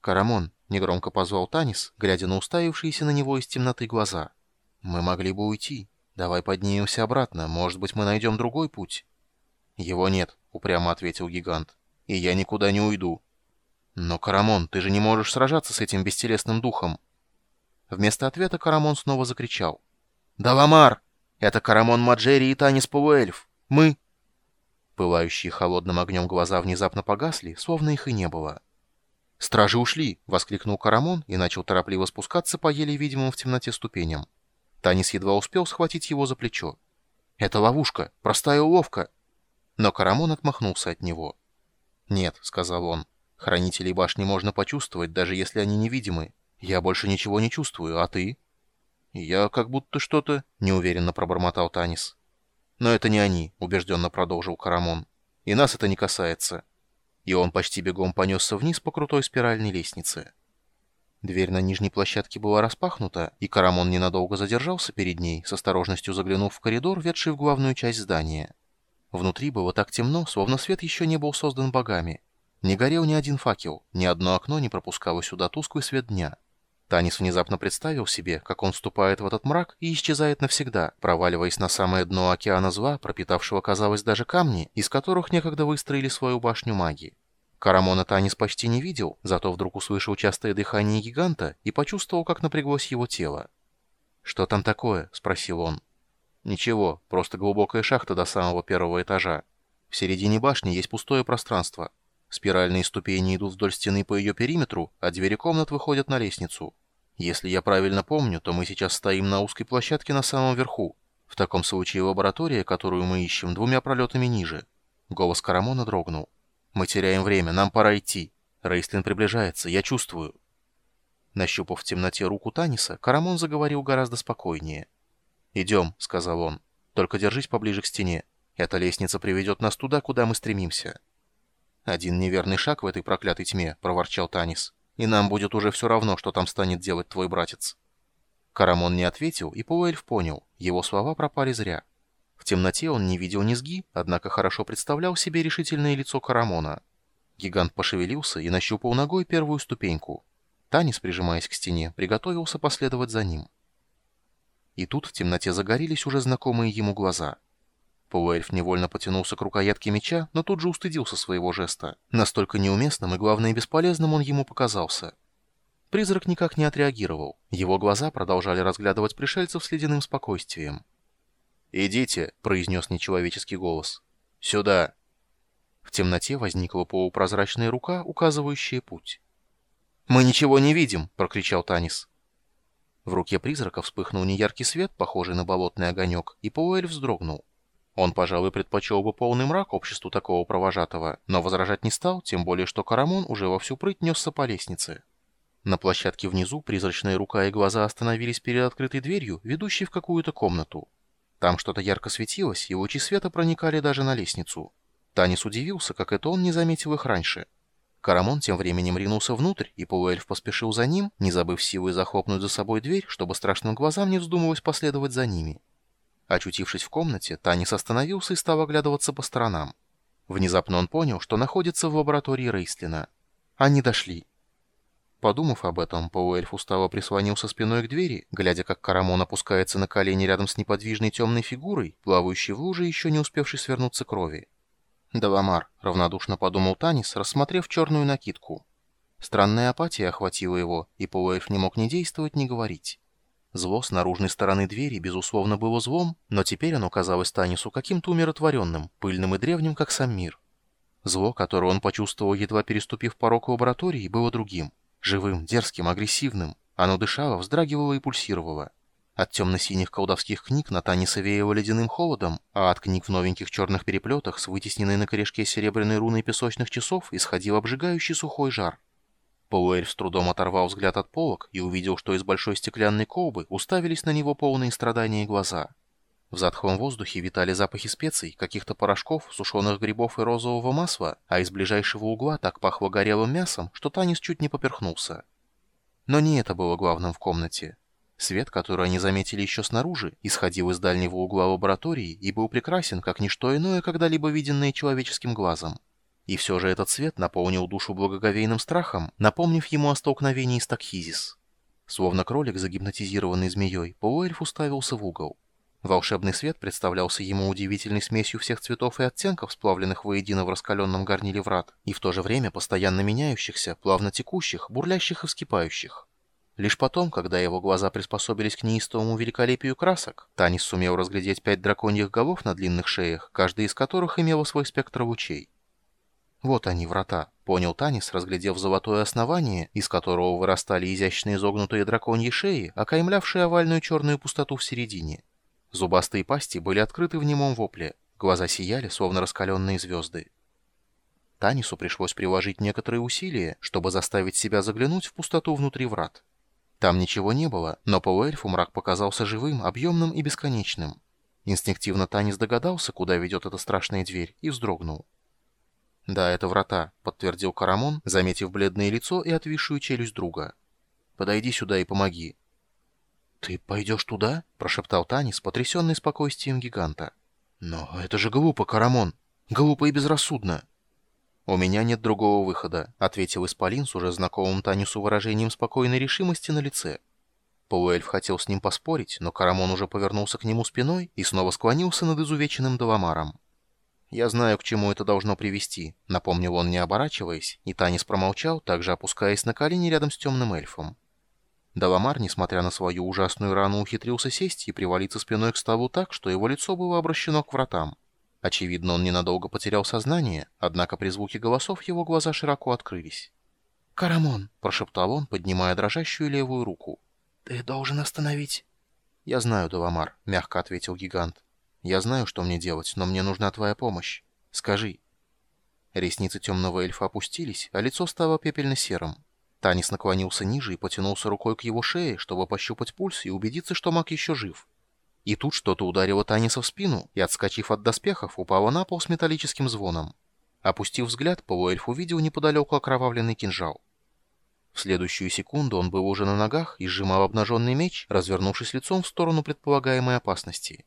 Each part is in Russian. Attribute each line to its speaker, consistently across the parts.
Speaker 1: «Карамон», — негромко позвал Танис, глядя на уставившиеся на него из темноты глаза. «Мы могли бы уйти. Давай поднимемся обратно, может быть, мы найдем другой путь». «Его нет», — упрямо ответил гигант. «И я никуда не уйду». «Но, Карамон, ты же не можешь сражаться с этим бестелесным духом». Вместо ответа Карамон снова закричал. «Даламар! Это Карамон Маджери и Танис Полуэльф! Мы...» Пылающие холодным огнем глаза внезапно погасли, словно их и не было. «Стражи ушли!» — воскликнул Карамон и начал торопливо спускаться по еле видимым в темноте ступеням. Танис едва успел схватить его за плечо. «Это ловушка! Простая уловка!» Но Карамон отмахнулся от него. «Нет», — сказал он, — «хранителей башни можно почувствовать, даже если они невидимы. Я больше ничего не чувствую, а ты?» «Я как будто что-то...» — неуверенно пробормотал Танис. «Но это не они», — убежденно продолжил Карамон. «И нас это не касается». И он почти бегом понесся вниз по крутой спиральной лестнице. Дверь на нижней площадке была распахнута, и Карамон ненадолго задержался перед ней, с осторожностью заглянув в коридор, ведший в главную часть здания. Внутри было так темно, словно свет еще не был создан богами. Не горел ни один факел, ни одно окно не пропускало сюда тусклый свет дня. Танис внезапно представил себе, как он вступает в этот мрак и исчезает навсегда, проваливаясь на самое дно океана зла, пропитавшего, казалось, даже камни, из которых некогда выстроили свою башню маги. Карамона Танис почти не видел, зато вдруг услышал частое дыхание гиганта и почувствовал, как напряглось его тело. «Что там такое?» — спросил он. Ничего, просто глубокая шахта до самого первого этажа. В середине башни есть пустое пространство. Спиральные ступени идут вдоль стены по ее периметру, а двери комнат выходят на лестницу. Если я правильно помню, то мы сейчас стоим на узкой площадке на самом верху. В таком случае лаборатория, которую мы ищем, двумя пролетами ниже. Голос Карамона дрогнул. «Мы теряем время, нам пора идти. Рейстлин приближается, я чувствую». Нащупав в темноте руку Таниса, Карамон заговорил гораздо спокойнее. «Идем», — сказал он. «Только держись поближе к стене. Эта лестница приведет нас туда, куда мы стремимся». «Один неверный шаг в этой проклятой тьме», — проворчал Танис. «И нам будет уже все равно, что там станет делать твой братец». Карамон не ответил, и Пуэльф понял. Его слова пропали зря. В темноте он не видел низги, однако хорошо представлял себе решительное лицо Карамона. Гигант пошевелился и нащупал ногой первую ступеньку. Танис, прижимаясь к стене, приготовился последовать за ним. И тут в темноте загорелись уже знакомые ему глаза. Полуэльф невольно потянулся к рукоятке меча, но тут же устыдился своего жеста. Настолько неуместным и, главное, бесполезным он ему показался. Призрак никак не отреагировал. Его глаза продолжали разглядывать пришельцев с ледяным спокойствием. «Идите», — произнес нечеловеческий голос. «Сюда». В темноте возникла полупрозрачная рука, указывающая путь. «Мы ничего не видим!» — прокричал Танис. В руке призрака вспыхнул неяркий свет, похожий на болотный огонек, и Пауэль вздрогнул. Он, пожалуй, предпочел бы полный мрак обществу такого провожатого, но возражать не стал, тем более что Карамон уже во всю прыть несся по лестнице. На площадке внизу призрачная рука и глаза остановились перед открытой дверью, ведущей в какую-то комнату. Там что-то ярко светилось, и лучи света проникали даже на лестницу. Танис удивился, как это он не заметил их раньше. Карамон тем временем ринулся внутрь, и полуэльф поспешил за ним, не забыв силой захлопнуть за собой дверь, чтобы страшным глазам не вздумалось последовать за ними. Очутившись в комнате, Танис остановился и стал оглядываться по сторонам. Внезапно он понял, что находится в лаборатории Рейстлина. Они дошли. Подумав об этом, полуэльф устало прислонился спиной к двери, глядя, как Карамон опускается на колени рядом с неподвижной темной фигурой, плавающей в луже, еще не успевшей свернуться крови. «Даламар», — равнодушно подумал Танис, рассмотрев черную накидку. Странная апатия охватила его, и Пуэйф не мог ни действовать, ни говорить. Зло с наружной стороны двери, безусловно, было злом, но теперь оно казалось Танису каким-то умиротворенным, пыльным и древним, как сам мир. Зло, которое он почувствовал, едва переступив порог лаборатории, было другим. Живым, дерзким, агрессивным. Оно дышало, вздрагивало и пульсировало. От темно-синих колдовских книг на Таниса веяло ледяным холодом, а от книг в новеньких черных переплетах с вытесненной на корешке серебряной руной песочных часов исходил обжигающий сухой жар. Пауэль с трудом оторвал взгляд от полок и увидел, что из большой стеклянной колбы уставились на него полные страдания глаза. В затхлом воздухе витали запахи специй, каких-то порошков, сушеных грибов и розового масла, а из ближайшего угла так пахло горелым мясом, что Танис чуть не поперхнулся. Но не это было главным в комнате. Свет, который они заметили еще снаружи, исходил из дальнего угла лаборатории и был прекрасен, как ничто иное, когда-либо виденное человеческим глазом. И все же этот свет наполнил душу благоговейным страхом, напомнив ему о столкновении с Такхизис. Словно кролик, загипнотизированный змеей, полуэльф уставился в угол. Волшебный свет представлялся ему удивительной смесью всех цветов и оттенков, сплавленных воедино в раскаленном горниле врат, и в то же время постоянно меняющихся, плавно текущих, бурлящих и вскипающих. Лишь потом, когда его глаза приспособились к неистовому великолепию красок, Танис сумел разглядеть пять драконьих голов на длинных шеях, каждая из которых имела свой спектр лучей. Вот они, врата, понял Танис, разглядев золотое основание, из которого вырастали изящные изогнутые драконьи шеи, окаймлявшие овальную черную пустоту в середине. Зубастые пасти были открыты в немом вопле, глаза сияли, словно раскаленные звезды. Танису пришлось приложить некоторые усилия, чтобы заставить себя заглянуть в пустоту внутри врат. Там ничего не было, но полуэльфу мрак показался живым, объемным и бесконечным. Инстинктивно Танис догадался, куда ведет эта страшная дверь, и вздрогнул. «Да, это врата», — подтвердил Карамон, заметив бледное лицо и отвисшую челюсть друга. «Подойди сюда и помоги». «Ты пойдешь туда?» — прошептал Танис, потрясенный спокойствием гиганта. «Но это же глупо, Карамон! Глупо и безрассудно!» «У меня нет другого выхода», — ответил Исполин с уже знакомым Танису выражением спокойной решимости на лице. Полуэльф хотел с ним поспорить, но Карамон уже повернулся к нему спиной и снова склонился над изувеченным Даламаром. «Я знаю, к чему это должно привести», — напомнил он, не оборачиваясь, и Танис промолчал, также опускаясь на колени рядом с темным эльфом. Даламар, несмотря на свою ужасную рану, ухитрился сесть и привалиться спиной к столу так, что его лицо было обращено к вратам. Очевидно, он ненадолго потерял сознание, однако при звуке голосов его глаза широко открылись. «Карамон!» — прошептал он, поднимая дрожащую левую руку. «Ты должен остановить...» «Я знаю, Даламар», — мягко ответил гигант. «Я знаю, что мне делать, но мне нужна твоя помощь. Скажи». Ресницы темного эльфа опустились, а лицо стало пепельно-серым. Танис наклонился ниже и потянулся рукой к его шее, чтобы пощупать пульс и убедиться, что маг еще жив. И тут что-то ударило Таниса в спину, и, отскочив от доспехов, упало на пол с металлическим звоном. Опустив взгляд, полуэльф увидел неподалеку окровавленный кинжал. В следующую секунду он был уже на ногах и сжимал обнаженный меч, развернувшись лицом в сторону предполагаемой опасности.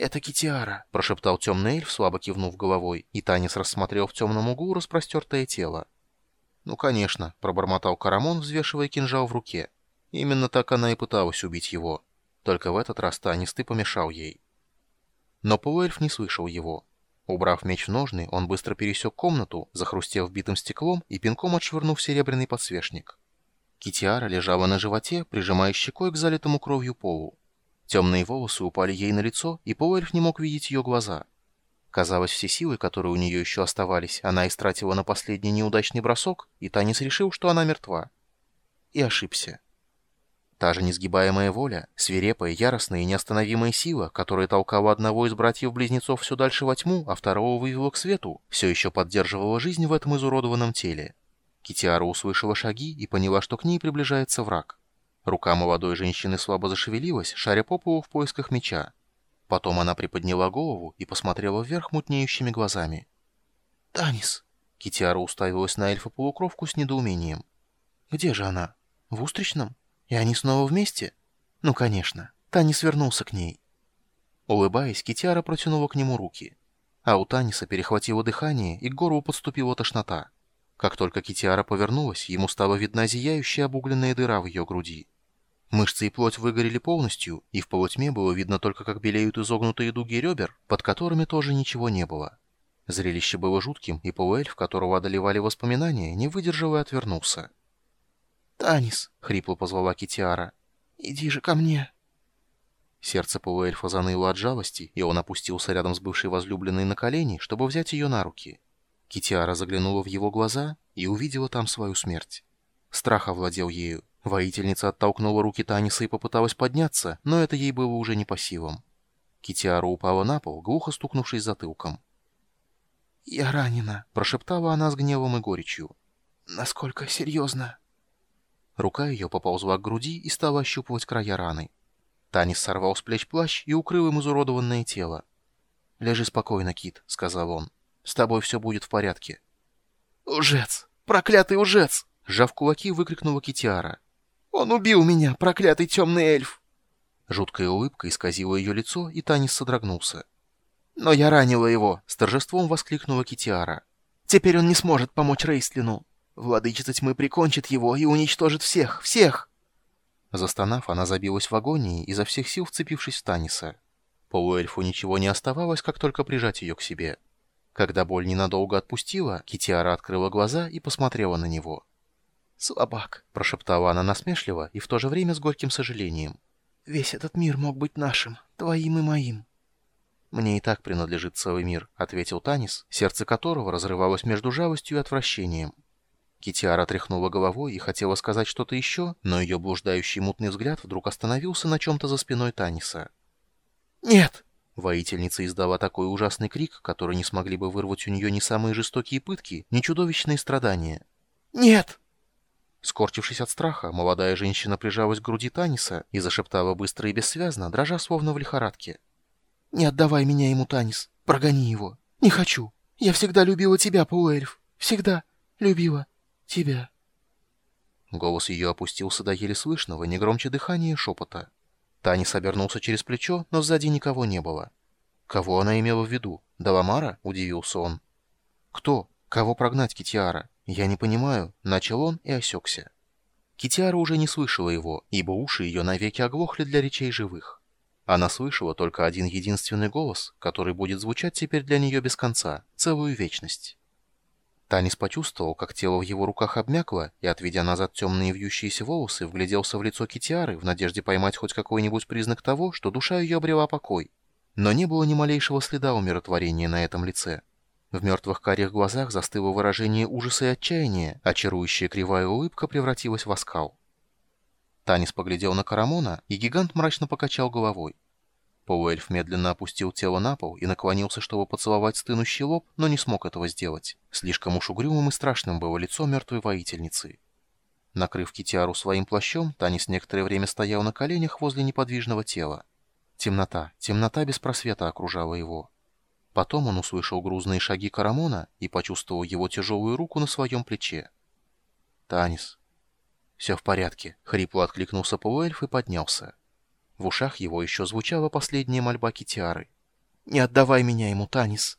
Speaker 1: «Это Китиара», — прошептал темный эльф, слабо кивнув головой, и Танис рассмотрел в темном углу распростертое тело. «Ну, конечно», — пробормотал Карамон, взвешивая кинжал в руке. Именно так она и пыталась убить его. Только в этот раз Танисты помешал ей. Но полуэльф не слышал его. Убрав меч в ножны, он быстро пересек комнату, захрустев битым стеклом и пинком отшвырнув серебряный подсвечник. Китиара лежала на животе, прижимая щекой к залитому кровью полу. Темные волосы упали ей на лицо, и полуэльф не мог видеть ее глаза — Казалось, все силы, которые у нее еще оставались, она истратила на последний неудачный бросок, и Танис решил, что она мертва. И ошибся. Та же несгибаемая воля, свирепая, яростная и неостановимая сила, которая толкала одного из братьев-близнецов все дальше во тьму, а второго вывела к свету, все еще поддерживала жизнь в этом изуродованном теле. Китиара услышала шаги и поняла, что к ней приближается враг. Рука молодой женщины слабо зашевелилась, шаря по полу в поисках меча. Потом она приподняла голову и посмотрела вверх мутнеющими глазами. «Танис!» Китиара уставилась на эльфа-полукровку с недоумением. «Где же она? В Устричном? И они снова вместе?» «Ну, конечно. Танис вернулся к ней». Улыбаясь, Китиара протянула к нему руки. А у Таниса перехватило дыхание, и к горлу подступила тошнота. Как только Китиара повернулась, ему стала видна зияющая обугленная дыра в ее груди. Мышцы и плоть выгорели полностью, и в полутьме было видно только, как белеют изогнутые дуги ребер, под которыми тоже ничего не было. Зрелище было жутким, и полуэльф, которого одолевали воспоминания, не выдержал и отвернулся. «Танис!» — хрипло позвала Китиара. «Иди же ко мне!» Сердце полуэльфа заныло от жалости, и он опустился рядом с бывшей возлюбленной на колени, чтобы взять ее на руки. Китиара заглянула в его глаза и увидела там свою смерть. Страх овладел ею. Воительница оттолкнула руки Таниса и попыталась подняться, но это ей было уже не по силам. Китиара упала на пол, глухо стукнувшись затылком. «Я ранена», — прошептала она с гневом и горечью. «Насколько серьезно?» Рука ее поползла к груди и стала ощупывать края раны. Танис сорвал с плеч плащ и укрыл им изуродованное тело. «Лежи спокойно, Кит», — сказал он. «С тобой все будет в порядке». «Ужец! Проклятый ужец!» — сжав кулаки, выкрикнула Китиара. Он убил меня, проклятый темный эльф!» Жуткая улыбка исказила ее лицо, и Танис содрогнулся. «Но я ранила его!» — с торжеством воскликнула Китиара.
Speaker 2: Теперь он не сможет помочь Рейслину. Владычица тьмы прикончит его и уничтожит всех, всех!»
Speaker 1: Застонав, она забилась в агонии, изо всех сил вцепившись в Таниса. Полуэльфу ничего не оставалось, как только прижать ее к себе. Когда боль ненадолго отпустила, Китиара открыла глаза и посмотрела на него.
Speaker 2: «Слабак», —
Speaker 1: прошептала она насмешливо и в то же время с горьким сожалением.
Speaker 2: «Весь этот мир мог быть нашим, твоим и моим».
Speaker 1: «Мне и так принадлежит целый мир», — ответил Танис, сердце которого разрывалось между жалостью и отвращением. Китиара тряхнула головой и хотела сказать что-то еще, но ее блуждающий мутный взгляд вдруг остановился на чем-то за спиной Таниса.
Speaker 2: «Нет!»
Speaker 1: Воительница издала такой ужасный крик, который не смогли бы вырвать у нее ни самые жестокие пытки, ни чудовищные страдания.
Speaker 2: «Нет!»
Speaker 1: Скорчившись от страха, молодая женщина прижалась к груди Таниса и зашептала быстро и бессвязно, дрожа словно в лихорадке.
Speaker 2: «Не отдавай меня ему, Танис. Прогони его. Не хочу. Я всегда любила тебя, Пауэльф. Всегда любила тебя».
Speaker 1: Голос ее опустился до еле слышного, негромче дыхания и шепота. Танис обернулся через плечо, но сзади никого не было. Кого она имела в виду? Даламара? Удивился он. Кто? Кого прогнать Китиара? Я не понимаю. Начал он и осекся. Китиара уже не слышала его, ибо уши ее навеки оглохли для речей живых. Она слышала только один единственный голос, который будет звучать теперь для нее без конца, целую вечность. Танис почувствовал, как тело в его руках обмякло, и, отведя назад темные вьющиеся волосы, вгляделся в лицо Китиары в надежде поймать хоть какой-нибудь признак того, что душа ее обрела покой. Но не было ни малейшего следа умиротворения на этом лице. В мертвых карих глазах застыло выражение ужаса и отчаяния, а чарующая кривая улыбка превратилась в оскал. Танис поглядел на Карамона, и гигант мрачно покачал головой. Полуэльф медленно опустил тело на пол и наклонился, чтобы поцеловать стынущий лоб, но не смог этого сделать. Слишком уж угрюмым и страшным было лицо мертвой воительницы. Накрыв Китиару своим плащом, Танис некоторое время стоял на коленях возле неподвижного тела. Темнота, темнота без просвета окружала его. Потом он услышал грузные шаги Карамона и почувствовал его тяжелую руку на своем плече. «Танис». «Все в порядке», — хрипло откликнулся полуэльф и поднялся. В ушах его еще звучала последняя мольба Китиары. «Не отдавай меня ему, Танис!»